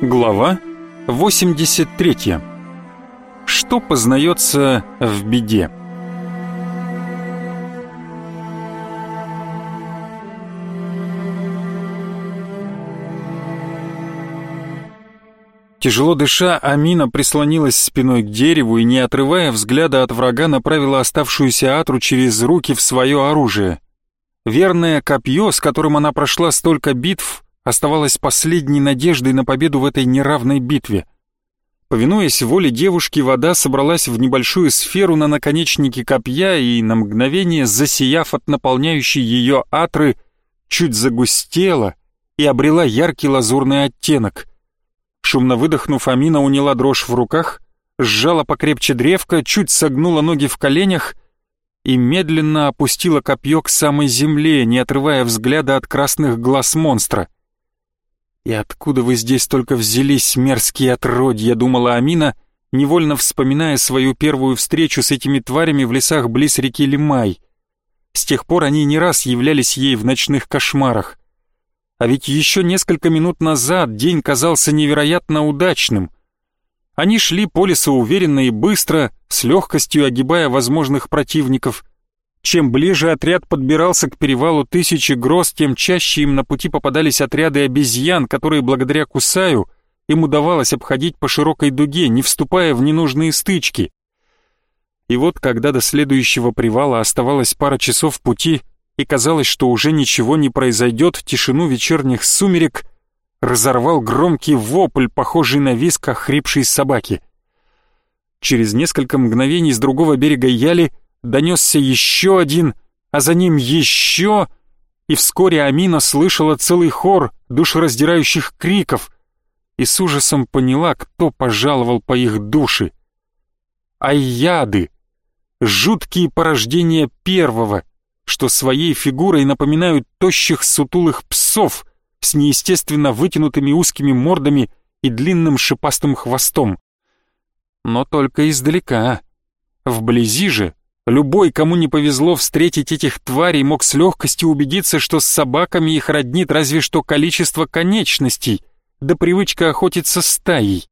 Глава 83. Что познается в беде? Тяжело дыша, Амина прислонилась спиной к дереву и, не отрывая взгляда от врага, направила оставшуюся Атру через руки в свое оружие. Верное копье, с которым она прошла столько битв, оставалось последней надеждой на победу в этой неравной битве. Повинуясь воле девушки, вода собралась в небольшую сферу на наконечнике копья и, на мгновение засияв от наполняющей ее атры, чуть загустела и обрела яркий лазурный оттенок. Шумно выдохнув, Амина уняла дрожь в руках, сжала покрепче древко, чуть согнула ноги в коленях и медленно опустила копье к самой земле, не отрывая взгляда от красных глаз монстра. «И откуда вы здесь только взялись, мерзкие отродья?» — думала Амина, невольно вспоминая свою первую встречу с этими тварями в лесах близ реки Лимай. С тех пор они не раз являлись ей в ночных кошмарах. А ведь еще несколько минут назад день казался невероятно удачным — они шли по лесу уверенно и быстро, с легкостью огибая возможных противников. Чем ближе отряд подбирался к перевалу Тысячи Гроз, тем чаще им на пути попадались отряды обезьян, которые благодаря Кусаю им удавалось обходить по широкой дуге, не вступая в ненужные стычки. И вот, когда до следующего привала оставалось пара часов пути, и казалось, что уже ничего не произойдет в тишину вечерних сумерек, разорвал громкий вопль, похожий на виск охрипшей собаки. Через несколько мгновений с другого берега Яли донесся еще один, а за ним еще, и вскоре Амина слышала целый хор душераздирающих криков и с ужасом поняла, кто пожаловал по их души. Айяды, жуткие порождения первого, что своей фигурой напоминают тощих сутулых псов — с неестественно вытянутыми узкими мордами и длинным шипастым хвостом. Но только издалека. Вблизи же любой, кому не повезло встретить этих тварей, мог с легкостью убедиться, что с собаками их роднит разве что количество конечностей, да привычка охотиться стаей.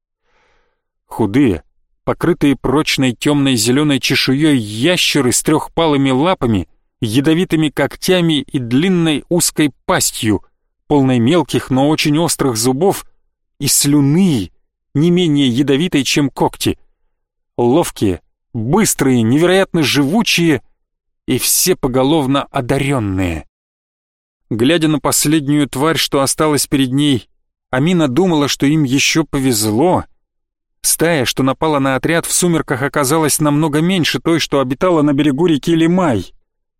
Худые, покрытые прочной темной зеленой чешуей ящеры с трехпалыми лапами, ядовитыми когтями и длинной узкой пастью, полной мелких, но очень острых зубов, и слюны, не менее ядовитой, чем когти. Ловкие, быстрые, невероятно живучие и все поголовно одаренные. Глядя на последнюю тварь, что осталась перед ней, Амина думала, что им еще повезло. Стая, что напала на отряд в сумерках, оказалась намного меньше той, что обитала на берегу реки Лимай.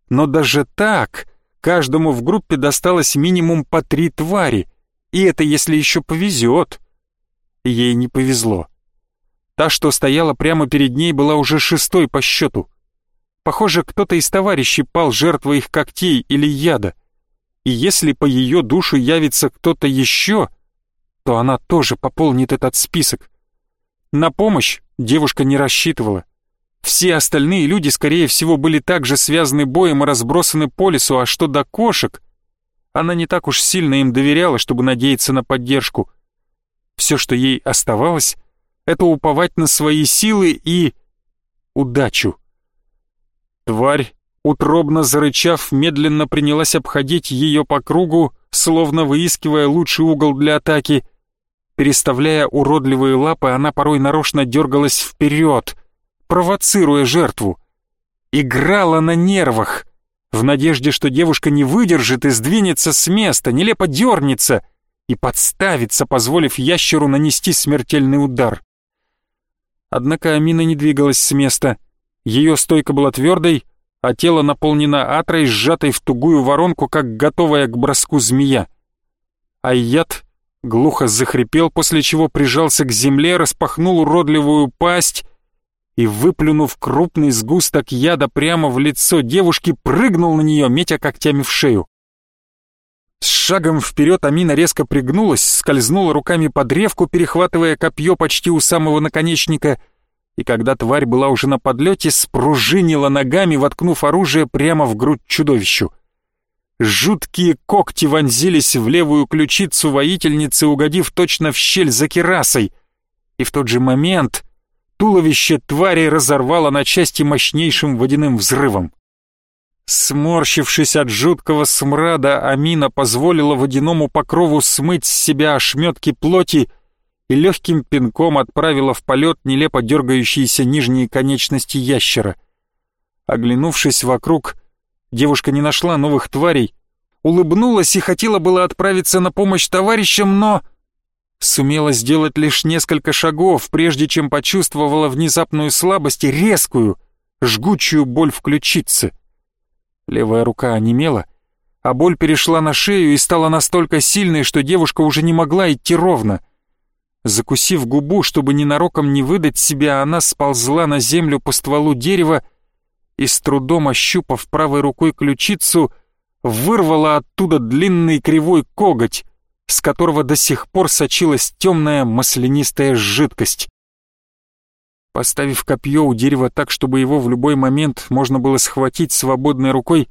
Но даже так Каждому в группе досталось минимум по три твари, и это если еще повезет. Ей не повезло. Та, что стояла прямо перед ней, была уже шестой по счету. Похоже, кто-то из товарищей пал жертвой их когтей или яда. И если по ее душу явится кто-то еще, то она тоже пополнит этот список. На помощь девушка не рассчитывала. Все остальные люди, скорее всего, были также связаны боем и разбросаны по лесу, а что до кошек, она не так уж сильно им доверяла, чтобы надеяться на поддержку. Все, что ей оставалось, это уповать на свои силы и... удачу. Тварь, утробно зарычав, медленно принялась обходить ее по кругу, словно выискивая лучший угол для атаки. Переставляя уродливые лапы, она порой нарочно дергалась вперед — провоцируя жертву. Играла на нервах, в надежде, что девушка не выдержит и сдвинется с места, нелепо дернется и подставится, позволив ящеру нанести смертельный удар. Однако Амина не двигалась с места. Ее стойка была твердой, а тело наполнено атрой, сжатой в тугую воронку, как готовая к броску змея. Айят глухо захрипел, после чего прижался к земле, распахнул уродливую пасть и, выплюнув крупный сгусток яда прямо в лицо девушки, прыгнул на нее, метя когтями в шею. С шагом вперед Амина резко пригнулась, скользнула руками по древку, перехватывая копье почти у самого наконечника, и когда тварь была уже на подлете, спружинила ногами, воткнув оружие прямо в грудь чудовищу. Жуткие когти вонзились в левую ключицу воительницы, угодив точно в щель за керасой. И в тот же момент туловище твари разорвало на части мощнейшим водяным взрывом. Сморщившись от жуткого смрада, Амина позволила водяному покрову смыть с себя ошметки плоти и легким пинком отправила в полет нелепо дергающиеся нижние конечности ящера. Оглянувшись вокруг, девушка не нашла новых тварей, улыбнулась и хотела было отправиться на помощь товарищам, но... Сумела сделать лишь несколько шагов, прежде чем почувствовала внезапную слабость и резкую, жгучую боль в ключице. Левая рука онемела, а боль перешла на шею и стала настолько сильной, что девушка уже не могла идти ровно. Закусив губу, чтобы ненароком не выдать себя, она сползла на землю по стволу дерева и, с трудом ощупав правой рукой ключицу, вырвала оттуда длинный кривой коготь, с которого до сих пор сочилась темная маслянистая жидкость. Поставив копье у дерева так, чтобы его в любой момент можно было схватить свободной рукой,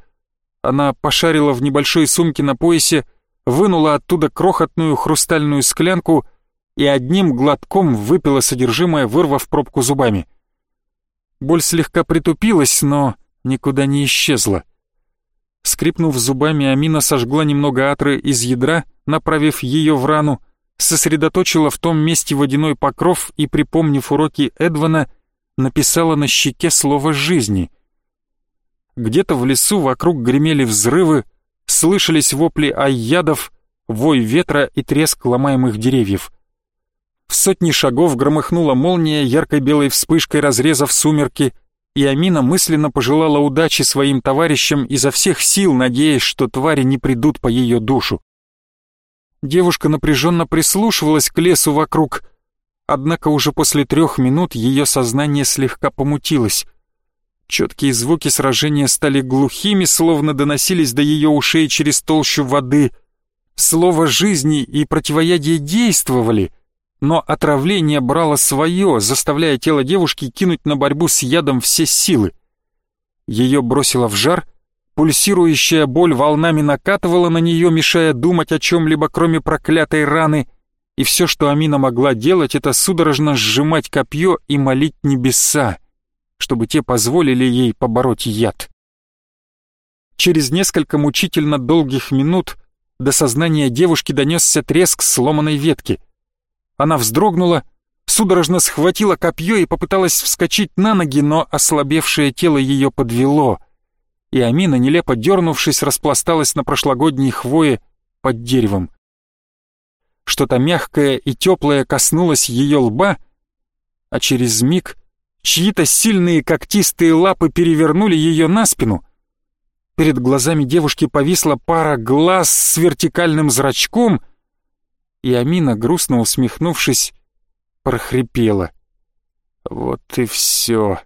она пошарила в небольшой сумке на поясе, вынула оттуда крохотную хрустальную склянку и одним глотком выпила содержимое, вырвав пробку зубами. Боль слегка притупилась, но никуда не исчезла. Скрипнув зубами, Амина сожгла немного атры из ядра, направив ее в рану, сосредоточила в том месте водяной покров и, припомнив уроки Эдвана, написала на щеке слово «жизни». Где-то в лесу вокруг гремели взрывы, слышались вопли айядов, вой ветра и треск ломаемых деревьев. В сотни шагов громыхнула молния, яркой белой вспышкой разрезав сумерки, и Амина мысленно пожелала удачи своим товарищам изо всех сил, надеясь, что твари не придут по ее душу. Девушка напряженно прислушивалась к лесу вокруг, однако уже после трех минут ее сознание слегка помутилось. Четкие звуки сражения стали глухими, словно доносились до ее ушей через толщу воды. Слово жизни и противоядие действовали, но отравление брало свое, заставляя тело девушки кинуть на борьбу с ядом все силы. Ее бросило в жар — Пульсирующая боль волнами накатывала на нее, мешая думать о чем-либо, кроме проклятой раны, и все, что Амина могла делать, это судорожно сжимать копье и молить небеса, чтобы те позволили ей побороть яд. Через несколько мучительно долгих минут до сознания девушки донесся треск сломанной ветки. Она вздрогнула, судорожно схватила копье и попыталась вскочить на ноги, но ослабевшее тело ее подвело — и Амина, нелепо дернувшись, распласталась на прошлогодней хвое под деревом. Что-то мягкое и теплое коснулось ее лба, а через миг чьи-то сильные когтистые лапы перевернули ее на спину. Перед глазами девушки повисла пара глаз с вертикальным зрачком, и Амина, грустно усмехнувшись, прохрипела. «Вот и все.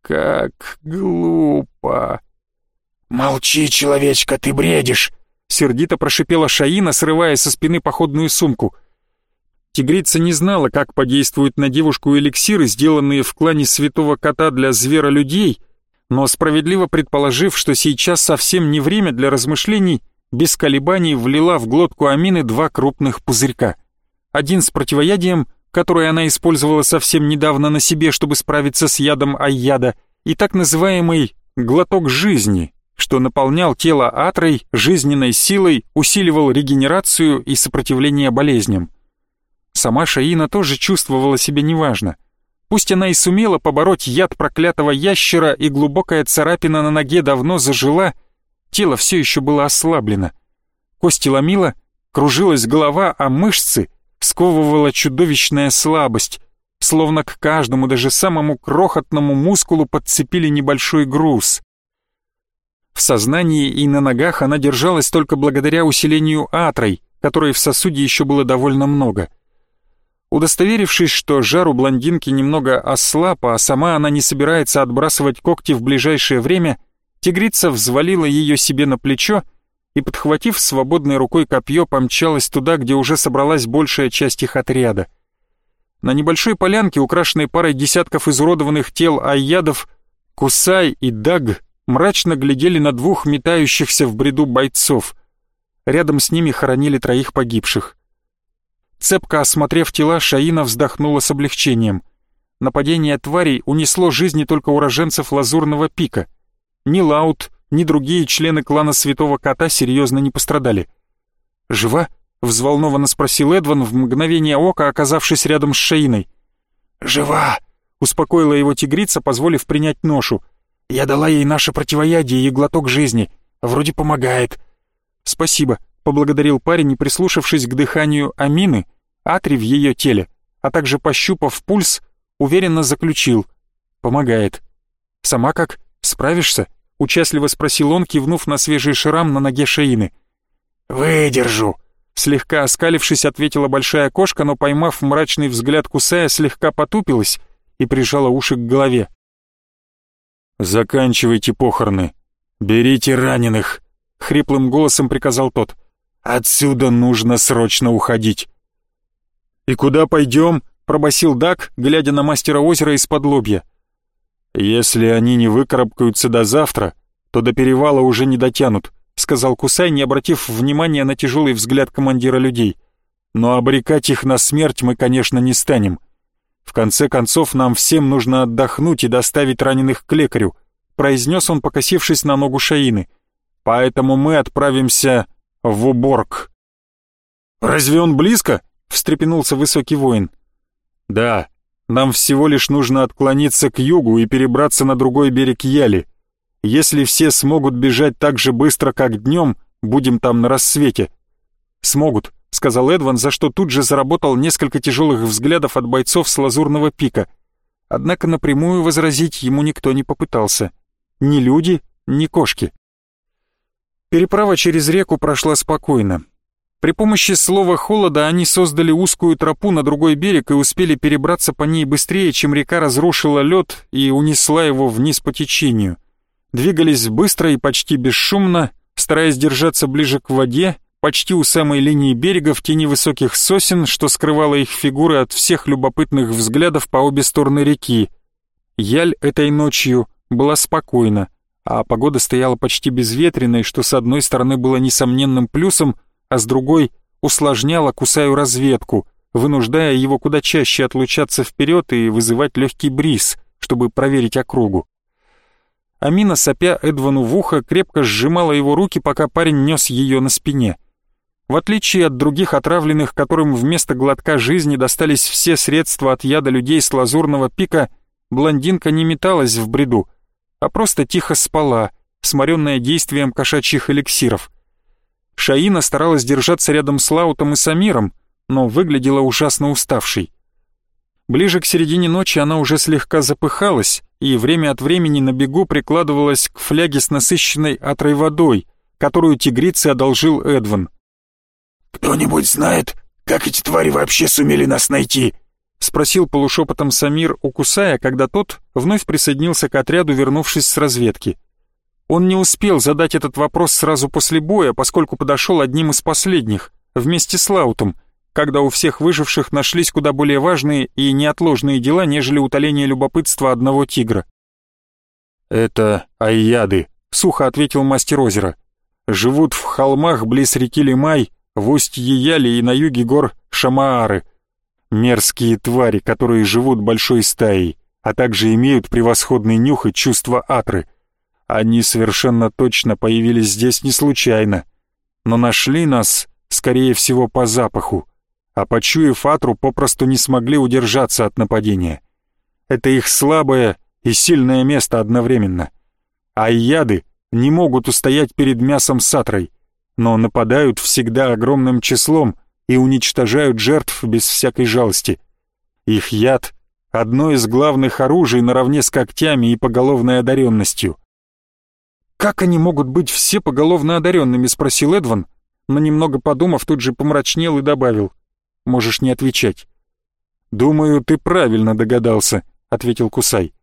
Как глупо!» «Молчи, человечка, ты бредишь!» Сердито прошипела Шаина, срывая со спины походную сумку. Тигрица не знала, как подействуют на девушку эликсиры, сделанные в клане святого кота для зверолюдей, но справедливо предположив, что сейчас совсем не время для размышлений, без колебаний влила в глотку Амины два крупных пузырька. Один с противоядием, который она использовала совсем недавно на себе, чтобы справиться с ядом Айяда, и так называемый «глоток жизни», что наполнял тело атрой жизненной силой, усиливал регенерацию и сопротивление болезням. Сама Шаина тоже чувствовала себя неважно. Пусть она и сумела побороть яд проклятого ящера и глубокая царапина на ноге давно зажила, тело все еще было ослаблено. Кости ломило, кружилась голова, а мышцы сковывала чудовищная слабость, словно к каждому, даже самому крохотному мускулу подцепили небольшой груз. В сознании и на ногах она держалась только благодаря усилению атрой, которой в сосуде еще было довольно много. Удостоверившись, что жар у блондинки немного ослаб, а сама она не собирается отбрасывать когти в ближайшее время, тигрица взвалила ее себе на плечо и, подхватив свободной рукой копье, помчалась туда, где уже собралась большая часть их отряда. На небольшой полянке, украшенной парой десятков изуродованных тел айядов, Кусай и Даг мрачно глядели на двух метающихся в бреду бойцов. Рядом с ними хоронили троих погибших. Цепко осмотрев тела, Шаина вздохнула с облегчением. Нападение тварей унесло жизни только уроженцев Лазурного пика. Ни Лаут, ни другие члены клана Святого Кота серьезно не пострадали. «Жива?» — взволнованно спросил Эдван в мгновение ока, оказавшись рядом с Шаиной. «Жива!» — успокоила его тигрица, позволив принять ношу. «Я дала ей наше противоядие и глоток жизни. Вроде помогает». «Спасибо», — поблагодарил парень и, прислушавшись к дыханию Амины, Атри в ее теле, а также пощупав пульс, уверенно заключил. «Помогает». «Сама как? Справишься?» — участливо спросил он, кивнув на свежий шрам на ноге Шаины. «Выдержу», — слегка оскалившись, ответила большая кошка, но, поймав мрачный взгляд кусая, слегка потупилась и прижала уши к голове. «Заканчивайте похороны. Берите раненых», — хриплым голосом приказал тот. «Отсюда нужно срочно уходить». «И куда пойдем?» — пробасил Дак, глядя на мастера озера из-под лобья. «Если они не выкарабкаются до завтра, то до перевала уже не дотянут», — сказал Кусай, не обратив внимания на тяжелый взгляд командира людей. «Но обрекать их на смерть мы, конечно, не станем. В конце концов, нам всем нужно отдохнуть и доставить раненых к лекарю», — произнес он, покосившись на ногу Шаины. «Поэтому мы отправимся в уборг». «Разве он близко?» встрепенулся высокий воин. «Да, нам всего лишь нужно отклониться к югу и перебраться на другой берег Яли. Если все смогут бежать так же быстро, как днем, будем там на рассвете». «Смогут», — сказал Эдван, за что тут же заработал несколько тяжелых взглядов от бойцов с лазурного пика. Однако напрямую возразить ему никто не попытался. Ни люди, ни кошки. Переправа через реку прошла спокойно. При помощи слова холода они создали узкую тропу на другой берег и успели перебраться по ней быстрее, чем река разрушила лед и унесла его вниз по течению. Двигались быстро и почти бесшумно, стараясь держаться ближе к воде, почти у самой линии берега в тени высоких сосен, что скрывало их фигуры от всех любопытных взглядов по обе стороны реки. Яль этой ночью была спокойна, а погода стояла почти безветренной, что с одной стороны было несомненным плюсом — а с другой усложняла Кусаю разведку, вынуждая его куда чаще отлучаться вперед и вызывать легкий бриз, чтобы проверить округу. Амина, сопя Эдвану в ухо, крепко сжимала его руки, пока парень нес ее на спине. В отличие от других отравленных, которым вместо глотка жизни достались все средства от яда людей с лазурного пика, блондинка не металась в бреду, а просто тихо спала, сморенная действием кошачьих эликсиров. Шаина старалась держаться рядом с Лаутом и Самиром, но выглядела ужасно уставшей. Ближе к середине ночи она уже слегка запыхалась и время от времени на бегу прикладывалась к фляге с насыщенной атрой водой, которую тигрице одолжил Эдван. «Кто-нибудь знает, как эти твари вообще сумели нас найти?» — спросил полушепотом Самир у Кусая, когда тот вновь присоединился к отряду, вернувшись с разведки. Он не успел задать этот вопрос сразу после боя, поскольку подошел одним из последних, вместе с Лаутом, когда у всех выживших нашлись куда более важные и неотложные дела, нежели утоление любопытства одного тигра. «Это айяды», — сухо ответил мастер озера. «Живут в холмах близ реки Лимай, в устье Яли и на юге гор Шамаары. Мерзкие твари, которые живут большой стаей, а также имеют превосходный нюх и чувство атры — они совершенно точно появились здесь не случайно, но нашли нас, скорее всего, по запаху, а почуяв Атру, попросту не смогли удержаться от нападения. Это их слабое и сильное место одновременно. А яды не могут устоять перед мясом Сатрой, но нападают всегда огромным числом и уничтожают жертв без всякой жалости. Их яд — одно из главных оружий наравне с когтями и поголовной одаренностью. «Как они могут быть все поголовно одаренными?» — спросил Эдван, но немного подумав, тут же помрачнел и добавил. «Можешь не отвечать». «Думаю, ты правильно догадался», — ответил Кусай.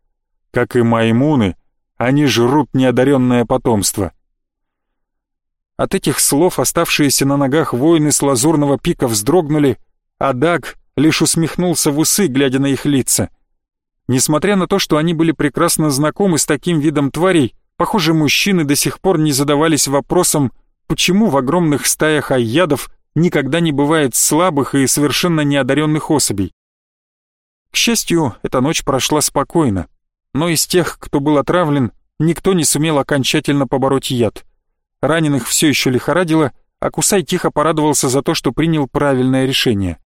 «Как и маймуны, они жрут неодаренное потомство». От этих слов оставшиеся на ногах воины с лазурного пика вздрогнули, а Даг лишь усмехнулся в усы, глядя на их лица. Несмотря на то, что они были прекрасно знакомы с таким видом тварей, Похоже, мужчины до сих пор не задавались вопросом, почему в огромных стаях айядов никогда не бывает слабых и совершенно неодаренных особей. К счастью, эта ночь прошла спокойно, но из тех, кто был отравлен, никто не сумел окончательно побороть яд. Раненых все еще лихорадило, а Кусай тихо порадовался за то, что принял правильное решение.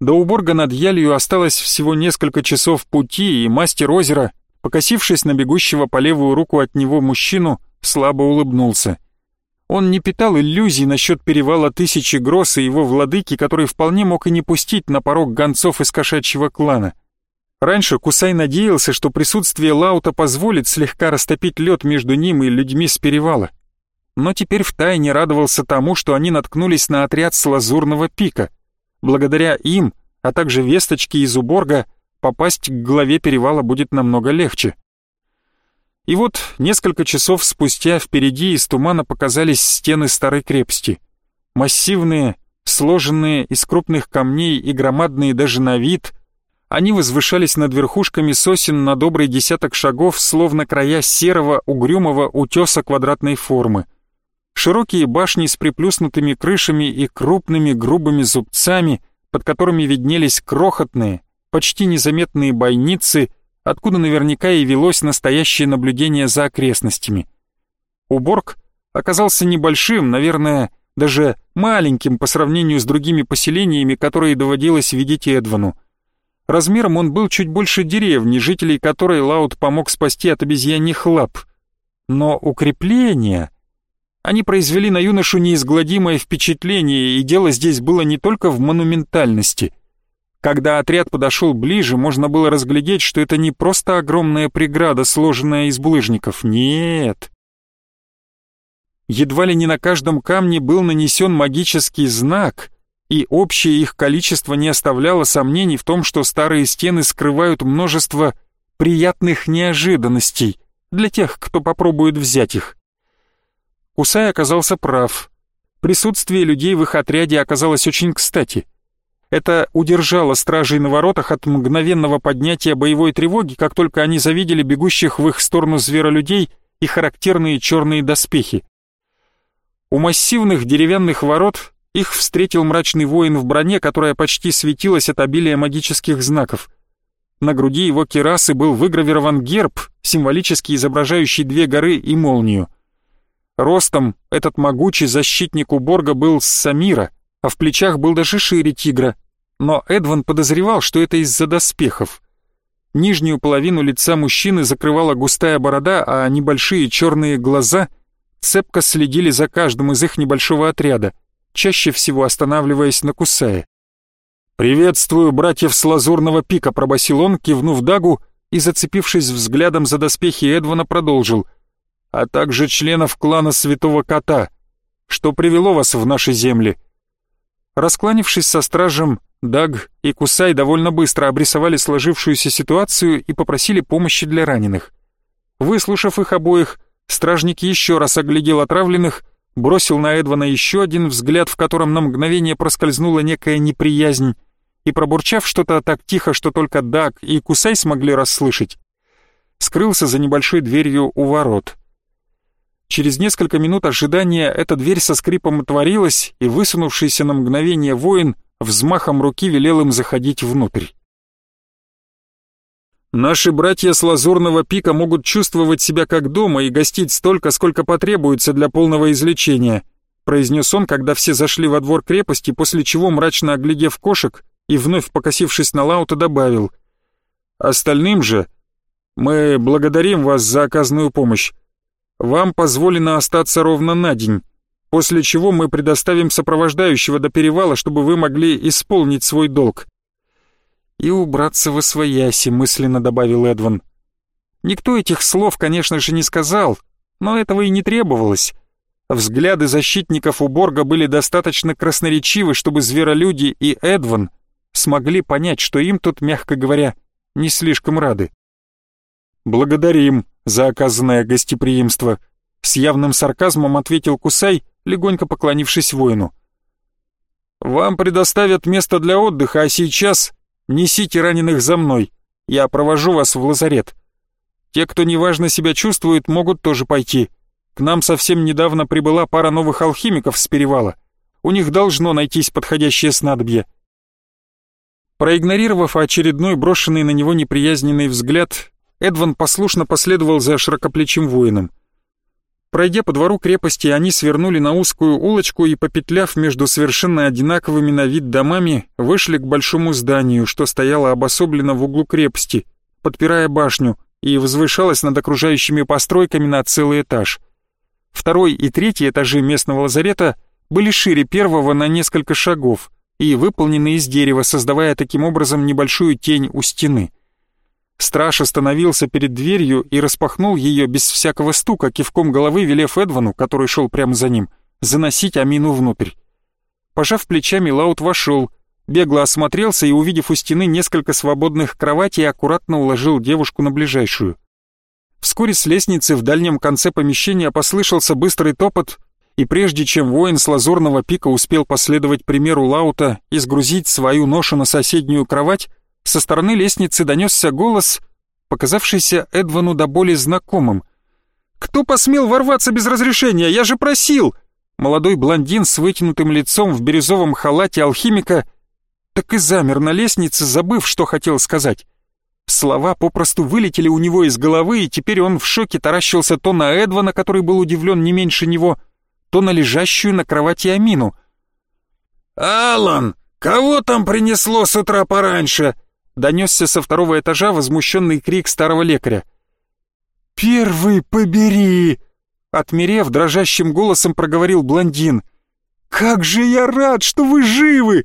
До уборга над ялью осталось всего несколько часов пути, и мастер озера, покосившись на бегущего по левую руку от него мужчину, слабо улыбнулся. Он не питал иллюзий насчет перевала Тысячи Гросс и его владыки, который вполне мог и не пустить на порог гонцов из кошачьего клана. Раньше Кусай надеялся, что присутствие Лаута позволит слегка растопить лед между ним и людьми с перевала. Но теперь втайне радовался тому, что они наткнулись на отряд с Лазурного пика — Благодаря им, а также весточке из Уборга, попасть к главе перевала будет намного легче. И вот несколько часов спустя впереди из тумана показались стены старой крепости. Массивные, сложенные из крупных камней и громадные даже на вид, они возвышались над верхушками сосен на добрый десяток шагов, словно края серого угрюмого утеса квадратной формы — Широкие башни с приплюснутыми крышами и крупными грубыми зубцами, под которыми виднелись крохотные, почти незаметные бойницы, откуда наверняка и велось настоящее наблюдение за окрестностями. Уборг оказался небольшим, наверное, даже маленьким по сравнению с другими поселениями, которые доводилось видеть Эдвану. Размером он был чуть больше деревни, жителей которой Лаут помог спасти от обезьяньих лап. Но укрепления они произвели на юношу неизгладимое впечатление, и дело здесь было не только в монументальности. Когда отряд подошел ближе, можно было разглядеть, что это не просто огромная преграда, сложенная из булыжников. Нет. Едва ли не на каждом камне был нанесен магический знак, и общее их количество не оставляло сомнений в том, что старые стены скрывают множество приятных неожиданностей для тех, кто попробует взять их. Кусай оказался прав. Присутствие людей в их отряде оказалось очень кстати. Это удержало стражей на воротах от мгновенного поднятия боевой тревоги, как только они завидели бегущих в их сторону зверолюдей и характерные черные доспехи. У массивных деревянных ворот их встретил мрачный воин в броне, которая почти светилась от обилия магических знаков. На груди его кирасы был выгравирован герб, символически изображающий две горы и молнию — Ростом этот могучий защитник уборга был с Самира, а в плечах был даже шире тигра. Но Эдван подозревал, что это из-за доспехов. Нижнюю половину лица мужчины закрывала густая борода, а небольшие черные глаза цепко следили за каждым из их небольшого отряда, чаще всего останавливаясь на Кусае. «Приветствую братьев с Лазурного пика», — пробасил он, кивнув Дагу и, зацепившись взглядом за доспехи Эдвана, продолжил — а также членов клана Святого Кота, что привело вас в наши земли». Раскланившись со стражем, Даг и Кусай довольно быстро обрисовали сложившуюся ситуацию и попросили помощи для раненых. Выслушав их обоих, стражник еще раз оглядел отравленных, бросил на Эдвана еще один взгляд, в котором на мгновение проскользнула некая неприязнь, и, пробурчав что-то так тихо, что только Даг и Кусай смогли расслышать, скрылся за небольшой дверью у ворот. Через несколько минут ожидания эта дверь со скрипом отворилась, и высунувшийся на мгновение воин взмахом руки велел им заходить внутрь. «Наши братья с Лазурного пика могут чувствовать себя как дома и гостить столько, сколько потребуется для полного излечения», произнес он, когда все зашли во двор крепости, после чего, мрачно оглядев кошек и вновь покосившись на Лаута, добавил «Остальным же мы благодарим вас за оказанную помощь. Вам позволено остаться ровно на день, после чего мы предоставим сопровождающего до перевала, чтобы вы могли исполнить свой долг». «И убраться во свояси», — мысленно добавил Эдван. Никто этих слов, конечно же, не сказал, но этого и не требовалось. Взгляды защитников у Борга были достаточно красноречивы, чтобы зверолюди и Эдван смогли понять, что им тут, мягко говоря, не слишком рады. «Благодарим», за оказанное гостеприимство», — с явным сарказмом ответил Кусай, легонько поклонившись воину. «Вам предоставят место для отдыха, а сейчас несите раненых за мной, я провожу вас в лазарет. Те, кто неважно себя чувствует, могут тоже пойти. К нам совсем недавно прибыла пара новых алхимиков с перевала. У них должно найтись подходящее снадобье. Проигнорировав очередной брошенный на него неприязненный взгляд, Эдван послушно последовал за широкоплечим воином. Пройдя по двору крепости, они свернули на узкую улочку и, попетляв между совершенно одинаковыми на вид домами, вышли к большому зданию, что стояло обособленно в углу крепости, подпирая башню, и возвышалось над окружающими постройками на целый этаж. Второй и третий этажи местного лазарета были шире первого на несколько шагов и выполнены из дерева, создавая таким образом небольшую тень у стены. Страж остановился перед дверью и распахнул ее без всякого стука, кивком головы велев Эдвану, который шел прямо за ним, заносить Амину внутрь. Пожав плечами, Лаут вошел, бегло осмотрелся и, увидев у стены несколько свободных кроватей, аккуратно уложил девушку на ближайшую. Вскоре с лестницы в дальнем конце помещения послышался быстрый топот, и прежде чем воин с лазурного пика успел последовать примеру Лаута и сгрузить свою ношу на соседнюю кровать, со стороны лестницы донесся голос, показавшийся Эдвану до боли знакомым. «Кто посмел ворваться без разрешения? Я же просил!» Молодой блондин с вытянутым лицом в бирюзовом халате алхимика так и замер на лестнице, забыв, что хотел сказать. Слова попросту вылетели у него из головы, и теперь он в шоке таращился то на Эдвана, который был удивлен не меньше него, то на лежащую на кровати Амину. «Алан, кого там принесло с утра пораньше?» Донесся со второго этажа возмущенный крик старого лекаря. «Первый побери!» Отмерев, дрожащим голосом проговорил блондин. «Как же я рад, что вы живы!